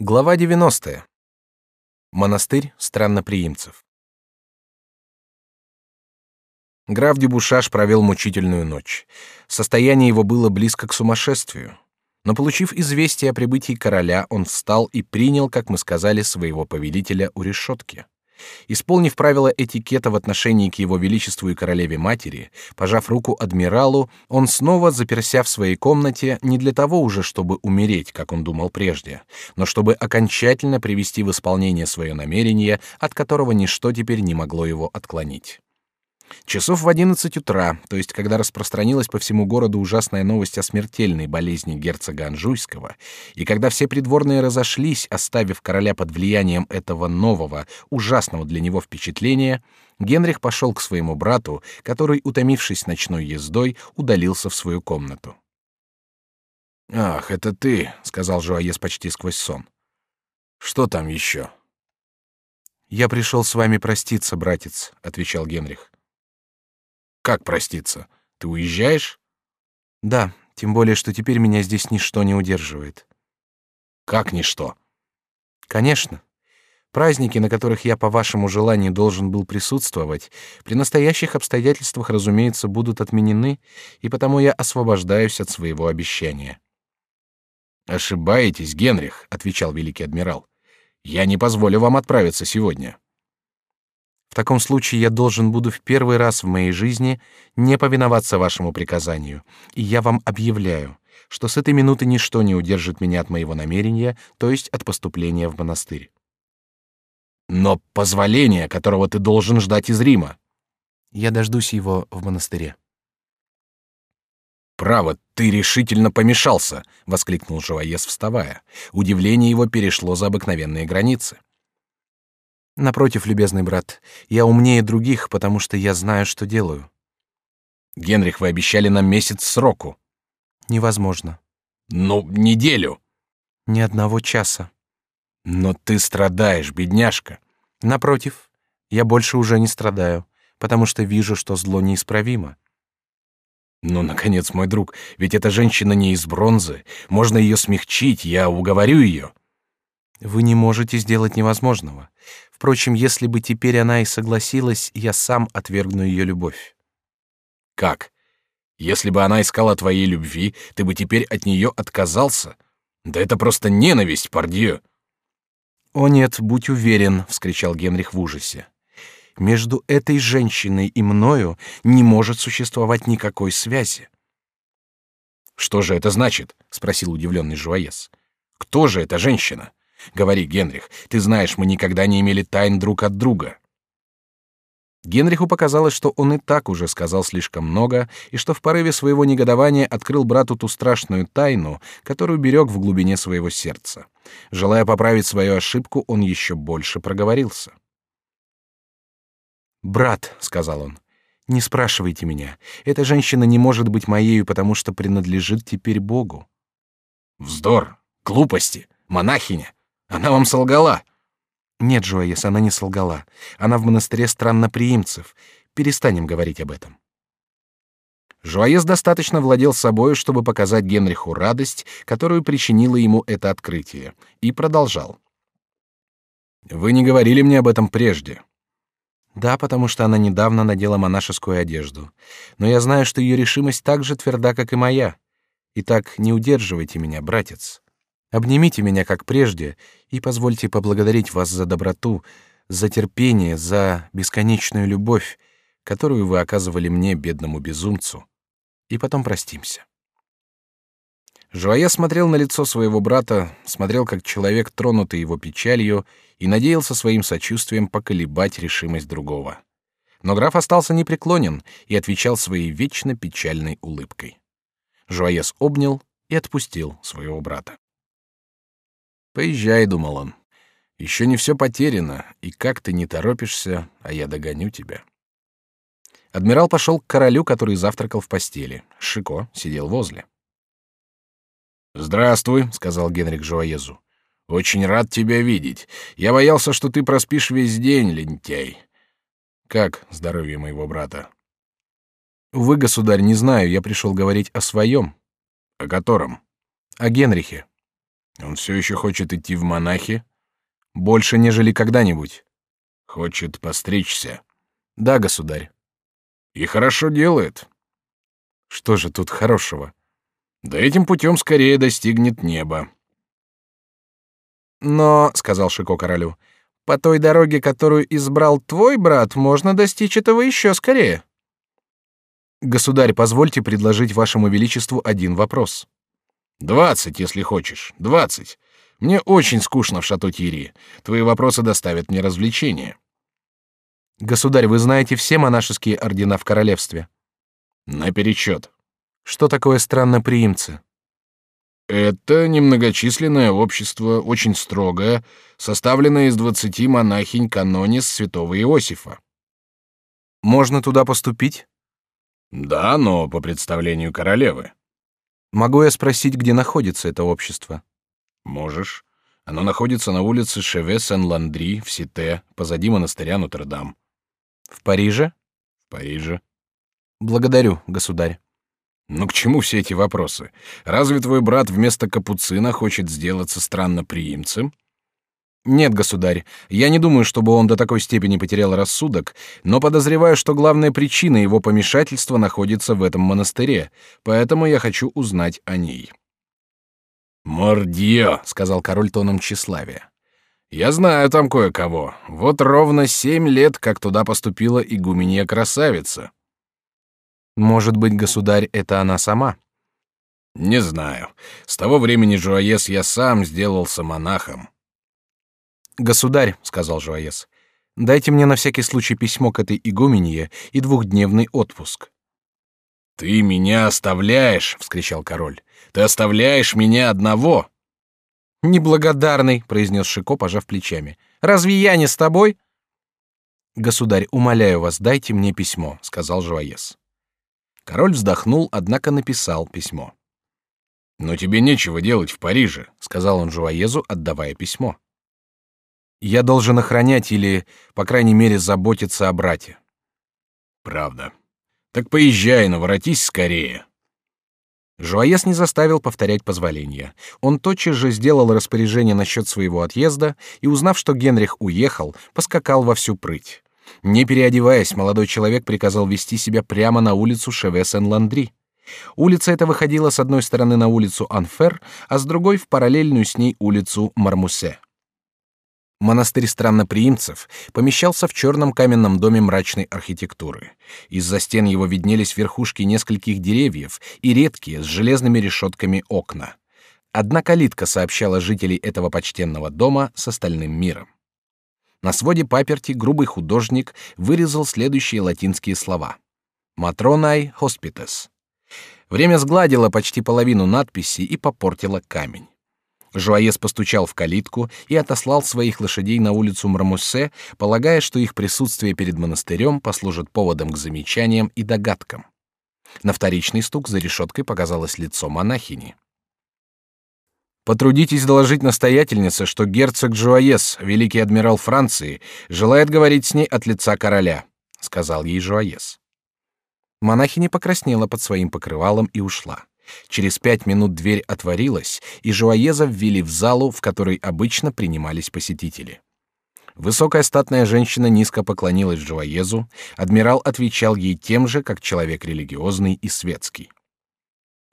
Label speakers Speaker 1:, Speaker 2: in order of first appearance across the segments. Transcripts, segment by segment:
Speaker 1: Глава 90. Монастырь странноприимцев. Граф Дебушаш провел мучительную ночь. Состояние его было близко к сумасшествию. Но получив известие о прибытии короля, он встал и принял, как мы сказали, своего повелителя у решетки. Исполнив правила этикета в отношении к его величеству и королеве матери, пожав руку адмиралу, он снова заперся в своей комнате не для того уже, чтобы умереть, как он думал прежде, но чтобы окончательно привести в исполнение свое намерение, от которого ничто теперь не могло его отклонить. Часов в одиннадцать утра, то есть когда распространилась по всему городу ужасная новость о смертельной болезни герцога Анжуйского, и когда все придворные разошлись, оставив короля под влиянием этого нового, ужасного для него впечатления, Генрих пошел к своему брату, который, утомившись ночной ездой, удалился в свою комнату. «Ах, это ты», — сказал Жуаес почти сквозь сон. «Что там еще?» «Я пришел с вами проститься, братец», — отвечал Генрих. Как проститься? Ты уезжаешь? Да, тем более, что теперь меня здесь ничто не удерживает. Как ничто? Конечно. Праздники, на которых я по вашему желанию должен был присутствовать, при настоящих обстоятельствах, разумеется, будут отменены, и потому я освобождаюсь от своего обещания. Ошибаетесь, Генрих, отвечал великий адмирал. Я не позволю вам отправиться сегодня. В таком случае я должен буду в первый раз в моей жизни не повиноваться вашему приказанию, и я вам объявляю, что с этой минуты ничто не удержит меня от моего намерения, то есть от поступления в монастырь. Но позволение, которого ты должен ждать из Рима. Я дождусь его в монастыре. Право, ты решительно помешался, воскликнул Живоес, вставая. Удивление его перешло за обыкновенные границы. Напротив, любезный брат, я умнее других, потому что я знаю, что делаю. Генрих, вы обещали нам месяц сроку. Невозможно. Ну, неделю. Ни одного часа. Но ты страдаешь, бедняжка. Напротив, я больше уже не страдаю, потому что вижу, что зло неисправимо. Ну, наконец, мой друг, ведь эта женщина не из бронзы. Можно ее смягчить, я уговорю ее. Вы не можете сделать невозможного. Впрочем, если бы теперь она и согласилась, я сам отвергну ее любовь. Как? Если бы она искала твоей любви, ты бы теперь от нее отказался? Да это просто ненависть, пардье. О нет, будь уверен, вскричал Генрих в ужасе. Между этой женщиной и мною не может существовать никакой связи. Что же это значит? спросил удивленный Жуаес. Кто же эта женщина? Говори, Генрих, ты знаешь, мы никогда не имели тайн друг от друга. Генриху показалось, что он и так уже сказал слишком много, и что в порыве своего негодования открыл брату ту страшную тайну, которую берег в глубине своего сердца. Желая поправить свою ошибку, он еще больше проговорился. «Брат», — сказал он, — «не спрашивайте меня. Эта женщина не может быть моею, потому что принадлежит теперь Богу». «Вздор! Глупости! Монахиня! Она вам солгала. Нет, Джоэс, она не солгала. Она в монастыре странноприимцев. Перестанем говорить об этом. Жуаес достаточно владел собой, чтобы показать Генриху радость, которую причинило ему это открытие, и продолжал. «Вы не говорили мне об этом прежде». «Да, потому что она недавно надела монашескую одежду. Но я знаю, что ее решимость так же тверда, как и моя. Итак, не удерживайте меня, братец. Обнимите меня, как прежде, и позвольте поблагодарить вас за доброту, за терпение, за бесконечную любовь, которую вы оказывали мне, бедному безумцу. И потом простимся. Жуая смотрел на лицо своего брата, смотрел как человек, тронутый его печалью, и надеялся своим сочувствием поколебать решимость другого. Но граф остался непреклонен и отвечал своей вечно печальной улыбкой. Жуаес обнял и отпустил своего брата. Поезжай, думал он. Еще не все потеряно, и как ты не торопишься, а я догоню тебя. Адмирал пошел к королю, который завтракал в постели. Шико сидел возле. Здравствуй, сказал Генрих Жуаезу. Очень рад тебя видеть. Я боялся, что ты проспишь весь день, лентяй. Как здоровье моего брата? Вы, государь, не знаю. Я пришел говорить о своем. О котором? О Генрихе. Он все еще хочет идти в монахи? Больше, нежели когда-нибудь. Хочет постричься. Да, государь. И хорошо делает. Что же тут хорошего? Да этим путем скорее достигнет неба. Но, сказал Шико королю, по той дороге, которую избрал твой брат, можно достичь этого еще скорее. Государь, позвольте предложить вашему величеству один вопрос. Двадцать, если хочешь, двадцать. Мне очень скучно в Шато-Тири. Твои вопросы доставят мне развлечения. Государь, вы знаете все монашеские ордена в королевстве. Наперечет. Что такое странноприимцы? Это немногочисленное общество, очень строгое, составленное из двадцати монахинь канонис святого Иосифа. Можно туда поступить? Да, но по представлению королевы. Могу я спросить, где находится это общество? Можешь. Оно находится на улице Шеве-Сен-Ландри в Сите, позади монастыря Нотр-Дам. В Париже? В Париже. Благодарю, государь. Ну к чему все эти вопросы? Разве твой брат вместо капуцина хочет сделаться странноприимцем? Нет, государь, я не думаю, чтобы он до такой степени потерял рассудок, но подозреваю, что главная причина его помешательства находится в этом монастыре, поэтому я хочу узнать о ней. «Мордье», — сказал король тоном тщеславия. «Я знаю там кое-кого. Вот ровно семь лет, как туда поступила игуменья-красавица». «Может быть, государь, это она сама?» «Не знаю. С того времени, Жуаес, я сам сделался монахом». «Государь», — сказал Жуаес, — «дайте мне на всякий случай письмо к этой игуменье и двухдневный отпуск». «Ты меня оставляешь!» — вскричал король. «Ты оставляешь меня одного!» «Неблагодарный!» — произнес Шико, пожав плечами. «Разве я не с тобой?» «Государь, умоляю вас, дайте мне письмо», — сказал Жуаес. Король вздохнул, однако написал письмо. «Но тебе нечего делать в Париже», — сказал он Жуаезу, отдавая письмо. Я должен охранять или, по крайней мере, заботиться о брате. Правда. Так поезжай, но воротись скорее. Жуаес не заставил повторять позволения. Он тотчас же сделал распоряжение насчет своего отъезда и, узнав, что Генрих уехал, поскакал во всю прыть. Не переодеваясь, молодой человек приказал вести себя прямо на улицу Шеве-Сен-Ландри. Улица эта выходила с одной стороны на улицу Анфер, а с другой в параллельную с ней улицу Мармусе. Монастырь странноприимцев помещался в черном каменном доме мрачной архитектуры. Из-за стен его виднелись верхушки нескольких деревьев и редкие с железными решетками окна. Одна калитка сообщала жителей этого почтенного дома с остальным миром. На своде паперти грубый художник вырезал следующие латинские слова: "Матронай хоспитес". Время сгладило почти половину надписи и попортило камень. Жуаес постучал в калитку и отослал своих лошадей на улицу Мрамуссе, полагая, что их присутствие перед монастырем послужит поводом к замечаниям и догадкам. На вторичный стук за решеткой показалось лицо монахини. Потрудитесь доложить настоятельнице, что герцог Жуаес, великий адмирал Франции, желает говорить с ней от лица короля, сказал ей Жуаес. Монахиня покраснела под своим покрывалом и ушла. Через пять минут дверь отворилась, и Жуаеза ввели в залу, в которой обычно принимались посетители. Высокая статная женщина низко поклонилась Жуаезу, адмирал отвечал ей тем же, как человек религиозный и светский.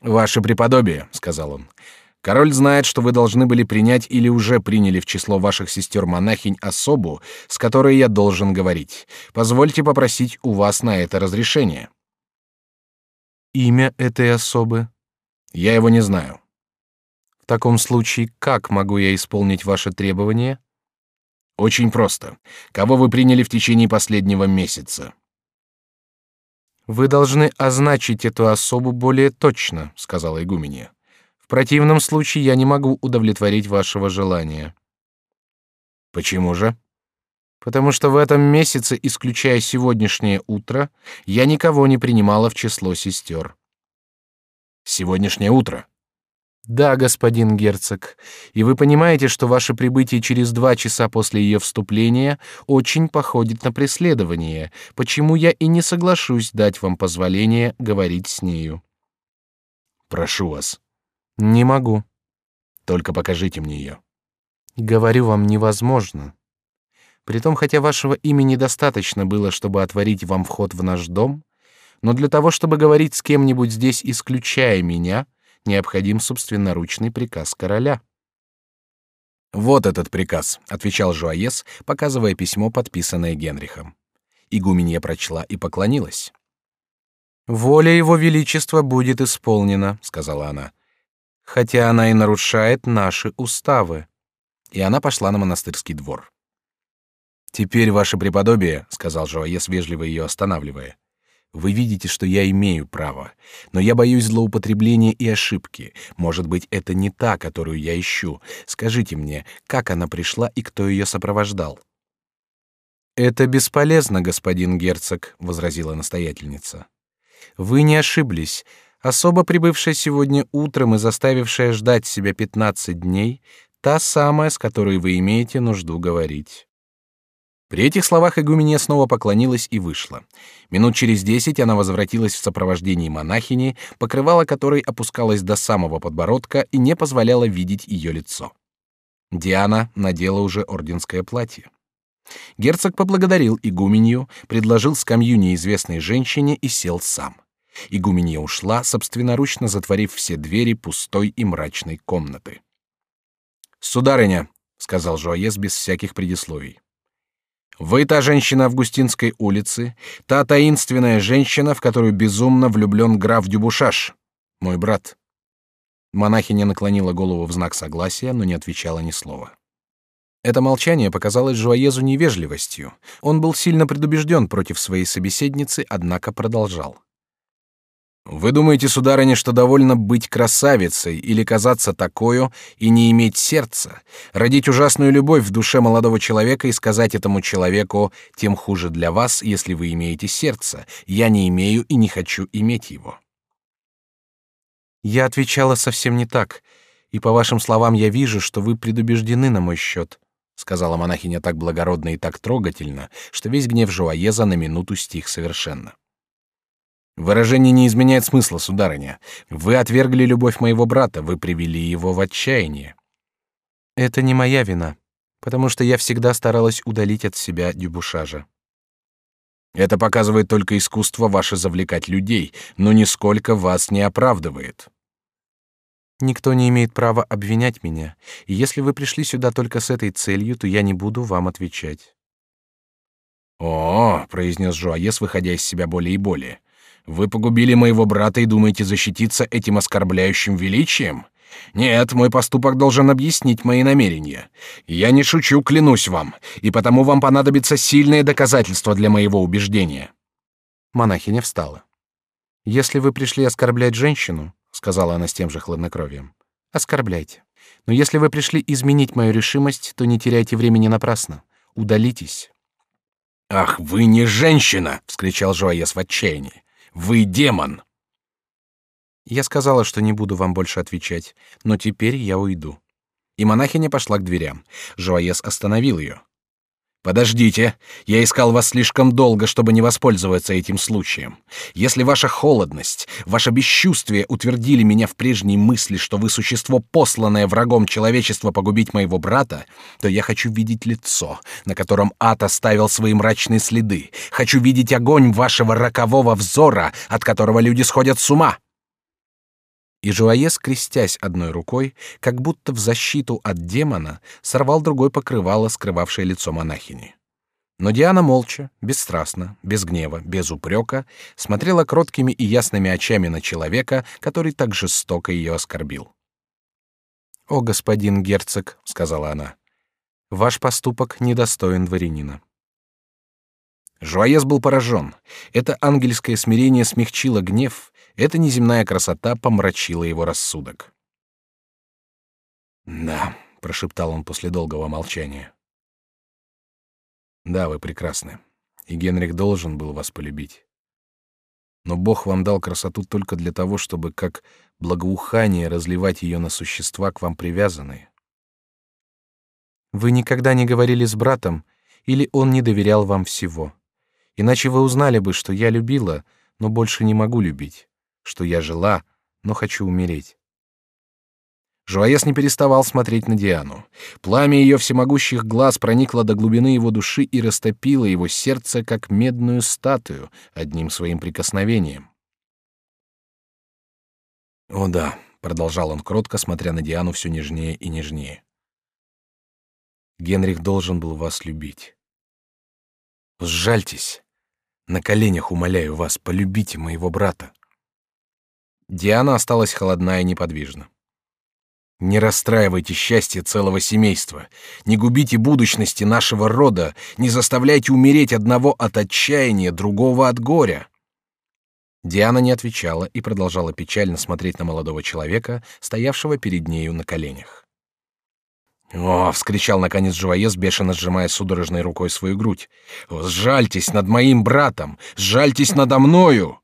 Speaker 1: «Ваше преподобие», — сказал он, — «король знает, что вы должны были принять или уже приняли в число ваших сестер-монахинь особу, с которой я должен говорить. Позвольте попросить у вас на это разрешение». «Имя этой особы?» Я его не знаю. В таком случае, как могу я исполнить ваше требование? Очень просто. Кого вы приняли в течение последнего месяца? Вы должны означить эту особу более точно, сказала игуменья. В противном случае я не могу удовлетворить вашего желания. Почему же? Потому что в этом месяце, исключая сегодняшнее утро, я никого не принимала в число сестер. Сегодняшнее утро. Да, господин герцог. И вы понимаете, что ваше прибытие через два часа после ее вступления очень походит на преследование, почему я и не соглашусь дать вам позволение говорить с нею. Прошу вас. Не могу. Только покажите мне ее.
Speaker 2: Говорю вам, невозможно. Притом, хотя вашего имени достаточно было, чтобы отворить вам вход в наш дом, но для того, чтобы говорить с кем-нибудь здесь, исключая меня, необходим собственноручный приказ короля.
Speaker 1: Вот этот приказ, отвечал Жуаес, показывая письмо, подписанное Генрихом. Игуменья прочла и поклонилась.
Speaker 2: Воля его величества будет исполнена, сказала она, хотя она и нарушает наши уставы.
Speaker 1: И она пошла на монастырский двор. Теперь ваше преподобие, сказал Жоаес, вежливо ее останавливая. Вы видите, что я имею право, но я боюсь злоупотребления и ошибки. Может быть, это не та, которую я ищу. Скажите мне, как она пришла и кто ее сопровождал?
Speaker 2: Это бесполезно, господин герцог, возразила настоятельница. Вы не ошиблись. Особо прибывшая сегодня утром и заставившая ждать себя пятнадцать дней, та самая, с которой вы имеете нужду говорить.
Speaker 1: При этих словах игуменья снова поклонилась и вышла. Минут через десять она возвратилась в сопровождении монахини, покрывало которой опускалось до самого подбородка и не позволяло видеть ее лицо. Диана надела уже орденское платье. Герцог поблагодарил игуменью, предложил скамью неизвестной женщине и сел сам. Игуменья ушла, собственноручно затворив все двери пустой и мрачной комнаты. «Сударыня», — сказал Жуаес без всяких предисловий, вы та женщина Августинской улицы, та таинственная женщина, в которую безумно влюблен граф Дюбушаш, мой брат. Монахиня наклонила голову в знак согласия, но не отвечала ни слова. Это молчание показалось Жуаезу невежливостью. Он был сильно предубежден против своей собеседницы, однако продолжал. Вы думаете, сударыня, что довольно быть красавицей или казаться такою и не иметь сердца, родить ужасную любовь в душе молодого человека и сказать этому человеку, тем хуже для вас, если вы имеете сердце, я не имею и не хочу иметь его.
Speaker 2: Я отвечала совсем не так, и по вашим словам я вижу, что вы предубеждены на мой счет, сказала монахиня так благородно и так трогательно, что весь гнев Жуаеза на минуту стих совершенно. Выражение не изменяет смысла, сударыня. Вы отвергли любовь моего брата, вы привели его в отчаяние. Это не моя вина, потому что я всегда старалась удалить от себя дюбушажа. Это показывает только искусство ваше завлекать людей, но нисколько вас не оправдывает. Никто не имеет права обвинять меня, и если вы пришли сюда только с этой целью, то я не буду вам отвечать. О, произнес Жуаес, выходя из себя более и более. Вы погубили моего брата и думаете защититься этим оскорбляющим величием? Нет, мой поступок должен объяснить мои намерения. Я не шучу, клянусь вам, и потому вам понадобится сильное доказательство для моего убеждения. Монахиня встала. Если вы пришли оскорблять женщину, сказала она с тем же хладнокровием, оскорбляйте. Но если вы пришли изменить мою решимость, то не теряйте времени напрасно. Удалитесь. Ах, вы не женщина! – вскричал Жоаес в отчаянии. Вы демон. Я сказала, что не буду вам больше отвечать, но теперь я уйду. И монахиня пошла к дверям. Жуаес остановил ее. Подождите, я искал вас слишком долго, чтобы не воспользоваться этим случаем. Если ваша холодность, ваше бесчувствие утвердили меня в прежней мысли, что вы существо посланное врагом человечества погубить моего брата, то я хочу видеть лицо, на котором ад оставил свои мрачные следы. Хочу видеть огонь вашего рокового взора, от которого люди сходят с ума. И Жуаес, крестясь одной рукой, как будто в защиту от демона, сорвал другой покрывало, скрывавшее лицо монахини. Но Диана молча, бесстрастно, без гнева, без упрека, смотрела кроткими и ясными очами на человека, который так жестоко ее оскорбил. «О, господин герцог», — сказала она, — «ваш поступок недостоин дворянина». Жуаес был поражен. Это ангельское смирение смягчило гнев, эта неземная красота помрачила его рассудок. «Да», — прошептал он после долгого молчания. «Да, вы прекрасны, и Генрих должен был вас полюбить. Но Бог вам дал красоту только для того, чтобы как благоухание разливать ее на существа к вам привязанные. Вы никогда не говорили с братом, или он не доверял вам всего. Иначе вы узнали бы, что я любила, но больше не могу любить что я жила, но хочу умереть.
Speaker 1: Жуаес не переставал смотреть на Диану. Пламя ее всемогущих глаз проникло до глубины его души и растопило его сердце, как медную статую, одним своим прикосновением. «О да», — продолжал он кротко, смотря на Диану все нежнее и нежнее. «Генрих должен был вас любить. Сжальтесь. На коленях умоляю вас, полюбите моего брата». Диана осталась холодна и неподвижна. Не расстраивайте счастье целого семейства, не губите будущности нашего рода, не заставляйте умереть одного от отчаяния, другого от горя. Диана не отвечала и продолжала печально смотреть на молодого человека, стоявшего перед нею на коленях. «О!» — вскричал наконец Жуаес, бешено сжимая судорожной рукой свою грудь. «Сжальтесь над моим братом! Сжальтесь надо мною!»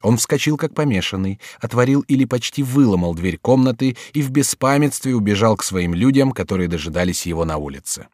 Speaker 1: Он вскочил как помешанный, отворил или почти выломал дверь комнаты и в беспамятстве убежал к своим людям, которые дожидались его на улице.